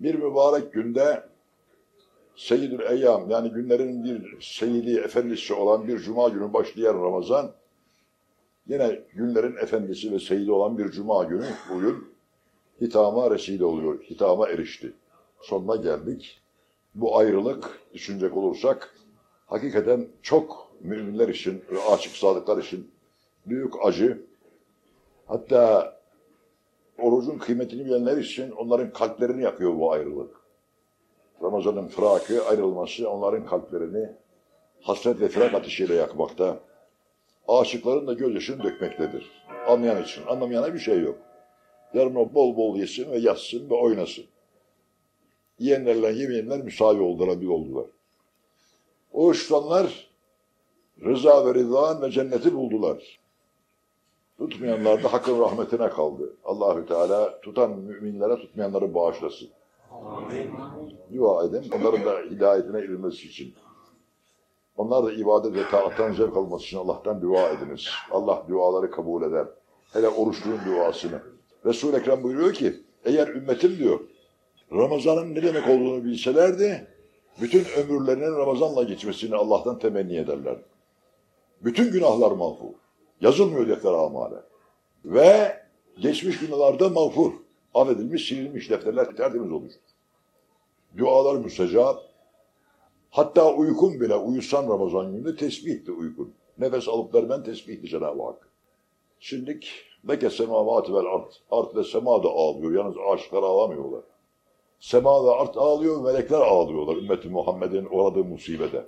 Bir mübarek günde Seyyidül Eyyam yani günlerin bir seyidi efendisi olan bir cuma günü başlayan Ramazan yine günlerin efendisi ve seyidi olan bir cuma günü bugün hitama resile oluyor, hitama erişti. Sonuna geldik. Bu ayrılık düşünecek olursak hakikaten çok müminler için ve açık sadıklar için büyük acı. Hatta orucun kıymetini bilenler için onların kalplerini yakıyor bu ayrılık. Ramazan'ın fırakı, ayrılması onların kalplerini hasret ve firak ateşiyle yakmakta. Aşıkların da gözyaşını dökmektedir. Anlayan için. Anlamayana bir şey yok. Yarın o bol bol yesin ve yatsın ve oynasın. Yiyenlerle yemeyenler müsavi oldular, bir oldular. O tutanlar rıza ve rıdvan ve cenneti buldular. Tutmayanlar da hakkın rahmetine kaldı. Allahü Teala tutan müminlere tutmayanları bağışlasın. Amin. Dua edin. Onların da hidayetine irilmesi için. Onlar da ibadet ve taattan zevk alması için Allah'tan dua ediniz. Allah duaları kabul eder. Hele oruçluğun duasını. Resul-i Ekrem buyuruyor ki, eğer ümmetim diyor, Ramazan'ın ne demek olduğunu bilselerdi, bütün ömürlerinin Ramazan'la geçmesini Allah'tan temenni ederler. Bütün günahlar mağfur. Yazılmıyor defter amale. Ve geçmiş günahlarda mağfur. Affedilmiş, silinmiş defterler tertemiz olmuş. Dualar müstecap. Hatta uykun bile, uyusan Ramazan günü tesbihti uykun. Nefes alıp vermen tesbihti Cenab-ı Hak. Şimdik Mekke semavatı vel art. Art ve sema da ağlıyor. Yalnız aşıklar ağlamıyorlar. Sema ve art ağlıyor, melekler ağlıyorlar ümmeti Muhammed'in uğradığı musibete.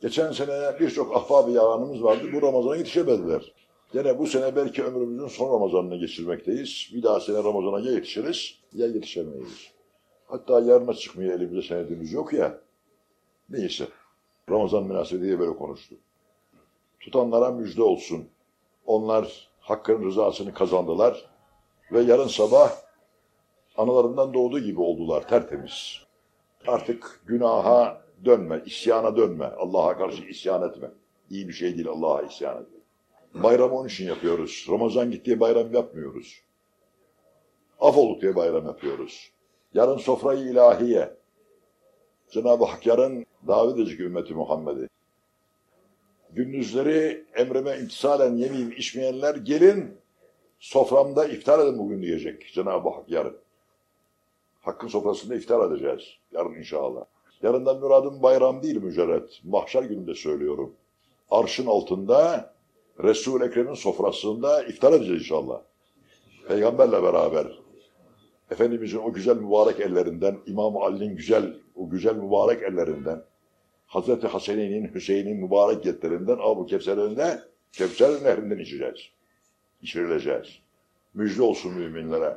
Geçen sene birçok ahbab-ı yaranımız vardı. Bu Ramazan'a yetişemediler. Gene bu sene belki ömrümüzün son Ramazan'ını geçirmekteyiz. Bir daha sene Ramazan'a ya yetişiriz ya yetişemeyiz. Hatta yarına çıkmaya elimizde senedimiz yok ya. Neyse. Ramazan münasebetiyle böyle konuştu. Tutanlara müjde olsun. Onlar hakkın rızasını kazandılar ve yarın sabah analarından doğduğu gibi oldular tertemiz. Artık günaha dönme, isyana dönme. Allah'a karşı isyan etme. İyi bir şey değil Allah'a isyan etme. Bayram onun için yapıyoruz. Ramazan gittiği bayram yapmıyoruz. Af olduk diye bayram yapıyoruz. Yarın sofrayı ilahiye. Cenab-ı Hak yarın davet edecek ümmeti Muhammed'i. Gündüzleri emrime imtisalen yemeyeyim içmeyenler gelin soframda iftar edin bugün diyecek Cenab-ı Hak yarın. Hakkın sofrasında iftar edeceğiz yarın inşallah. Yarından müradım bayram değil mücerret. Mahşer gününde söylüyorum. Arşın altında Resul-i Ekrem'in sofrasında iftar edeceğiz inşallah. Peygamberle beraber. Efendimizin o güzel mübarek ellerinden, İmam Ali'nin güzel, o güzel mübarek ellerinden, Hazreti Hasen'in, Hüseyin'in mübarek yetlerinden Abu Kevser'inde, Kevser nehrinden içeceğiz. İçirileceğiz. Müjde olsun müminlere.